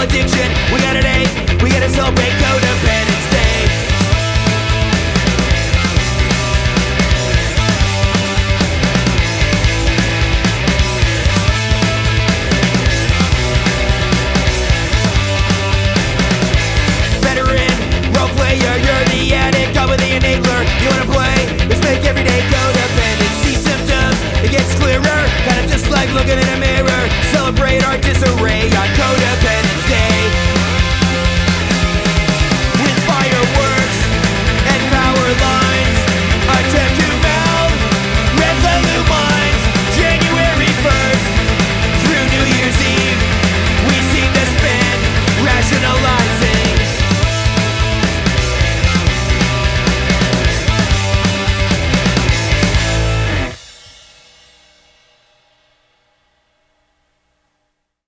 addiction. We got it.